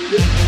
Yeah.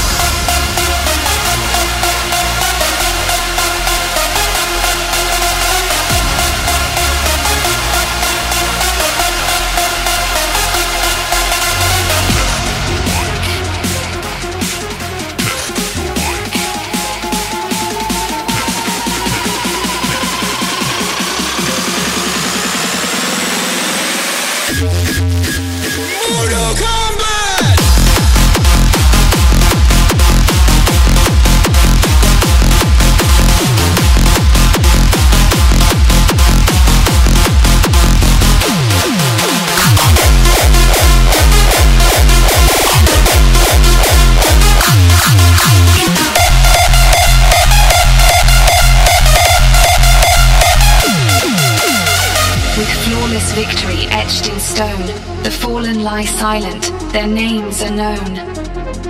lie silent, their names are known.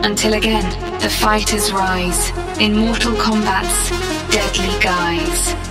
Until again, the fighters rise in mortal combat's deadly guise.